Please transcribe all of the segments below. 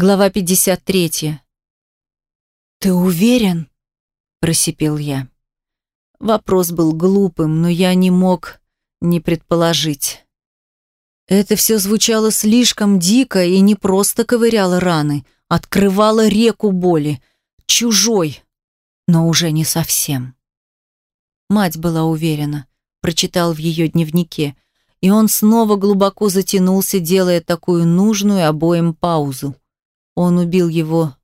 Глава 53. «Ты уверен?» – просипел я. Вопрос был глупым, но я не мог не предположить. Это все звучало слишком дико и не просто ковыряло раны, открывало реку боли. Чужой, но уже не совсем. Мать была уверена, прочитал в ее дневнике, и он снова глубоко затянулся, делая такую нужную обоим паузу. Он убил его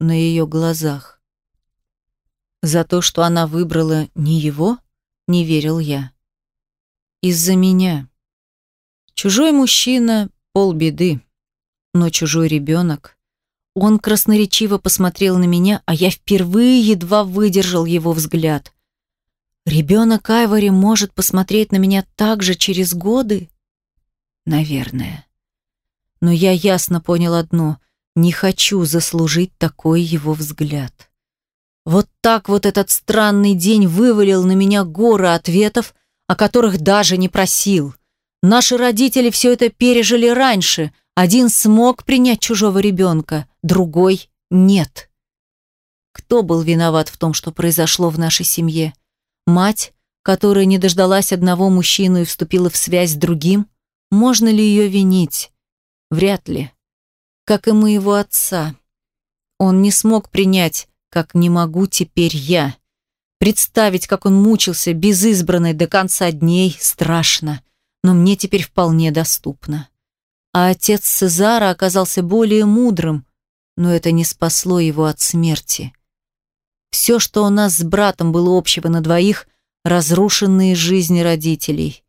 на ее глазах. За то, что она выбрала не его, не верил я. Из-за меня. Чужой мужчина — полбеды, но чужой ребенок. Он красноречиво посмотрел на меня, а я впервые едва выдержал его взгляд. Ребенок Айвори может посмотреть на меня так же через годы? Наверное. Но я ясно понял одно — не хочу заслужить такой его взгляд. Вот так вот этот странный день вывалил на меня горы ответов, о которых даже не просил. Наши родители все это пережили раньше. Один смог принять чужого ребенка, другой — нет. Кто был виноват в том, что произошло в нашей семье? Мать, которая не дождалась одного мужчину и вступила в связь с другим? Можно ли ее винить? Вряд ли. Как и моего отца. Он не смог принять, как не могу теперь я. Представить, как он мучился без избранной до конца дней, страшно, но мне теперь вполне доступно. А отец Цезара оказался более мудрым, но это не спасло его от смерти. Все, что у нас с братом было общего на двоих, разрушенные жизни родителей.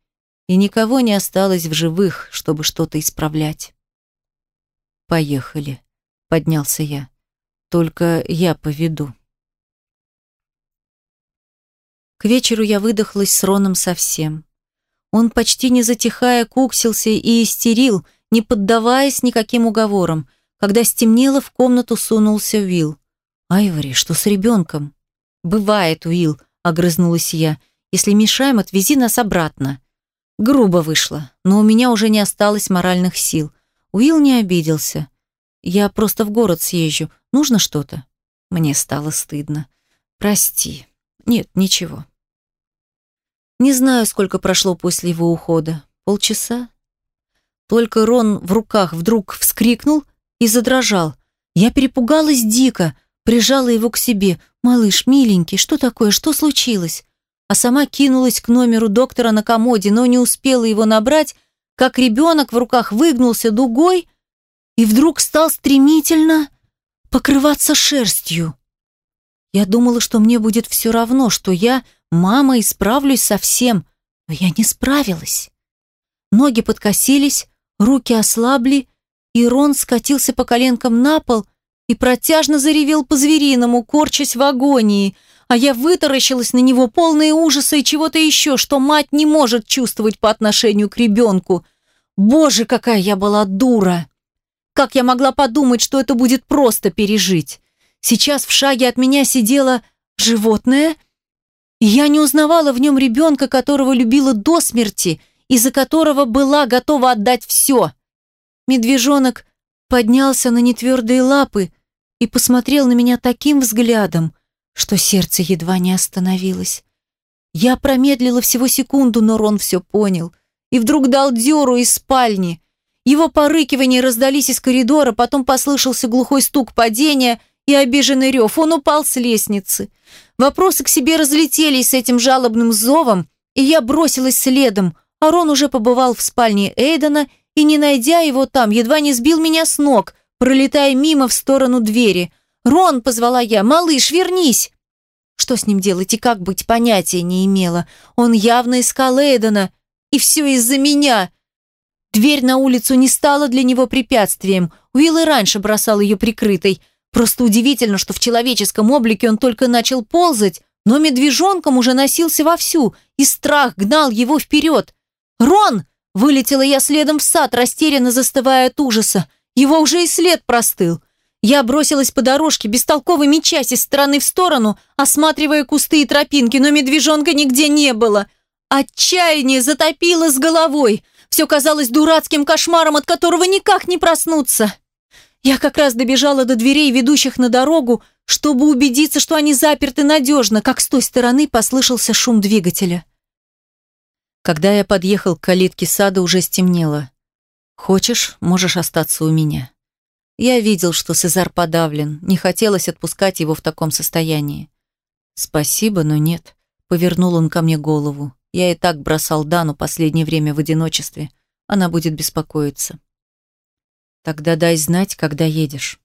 И никого не осталось в живых, чтобы что-то исправлять. «Поехали», — поднялся я. «Только я поведу». К вечеру я выдохлась с Роном совсем. Он почти не затихая куксился и истерил, не поддаваясь никаким уговорам. Когда стемнело, в комнату сунулся Уилл. «Айвори, что с ребенком?» «Бывает, Уилл», — огрызнулась я. «Если мешаем, отвези нас обратно». Грубо вышло, но у меня уже не осталось моральных сил. Уилл не обиделся. «Я просто в город съезжу. Нужно что-то?» Мне стало стыдно. «Прости». Нет, ничего. Не знаю, сколько прошло после его ухода. Полчаса? Только Рон в руках вдруг вскрикнул и задрожал. Я перепугалась дико, прижала его к себе. «Малыш, миленький, что такое? Что случилось?» А сама кинулась к номеру доктора на комоде, но не успела его набрать, как ребенок в руках выгнулся дугой и вдруг стал стремительно покрываться шерстью. Я думала, что мне будет все равно, что я, мама, исправлюсь со всем, но я не справилась. Ноги подкосились, руки ослабли, и Рон скатился по коленкам на пол и протяжно заревел по-звериному, корчась в агонии, а я вытаращилась на него полные ужаса и чего-то еще, что мать не может чувствовать по отношению к ребенку. Боже, какая я была дура! Как я могла подумать, что это будет просто пережить? Сейчас в шаге от меня сидело животное, и я не узнавала в нем ребенка, которого любила до смерти и за которого была готова отдать все. Медвежонок поднялся на нетвердые лапы и посмотрел на меня таким взглядом, что сердце едва не остановилось. Я промедлила всего секунду, но Рон все понял и вдруг дал дёру из спальни. Его порыкивания раздались из коридора, потом послышался глухой стук падения — и обиженный рев. Он упал с лестницы. Вопросы к себе разлетелись с этим жалобным зовом, и я бросилась следом. Арон уже побывал в спальне Эйдена и, не найдя его там, едва не сбил меня с ног, пролетая мимо в сторону двери. «Рон!» — позвала я. «Малыш, вернись!» Что с ним делать и как быть, понятия не имела. Он явно искал Эйдена, и все из-за меня. Дверь на улицу не стала для него препятствием. Уилл и раньше бросал ее прикрытой — Просто удивительно, что в человеческом облике он только начал ползать, но медвежонком уже носился вовсю, и страх гнал его вперед. «Рон!» – вылетела я следом в сад, растерянно застывая от ужаса. Его уже и след простыл. Я бросилась по дорожке, бестолково мечась из стороны в сторону, осматривая кусты и тропинки, но медвежонка нигде не было. Отчаяние затопило с головой. Все казалось дурацким кошмаром, от которого никак не проснуться. Я как раз добежала до дверей, ведущих на дорогу, чтобы убедиться, что они заперты надежно, как с той стороны послышался шум двигателя. Когда я подъехал к калитке сада, уже стемнело. «Хочешь, можешь остаться у меня». Я видел, что Сезар подавлен, не хотелось отпускать его в таком состоянии. «Спасибо, но нет», — повернул он ко мне голову. «Я и так бросал Дану последнее время в одиночестве. Она будет беспокоиться». «Тогда дай знать, когда едешь».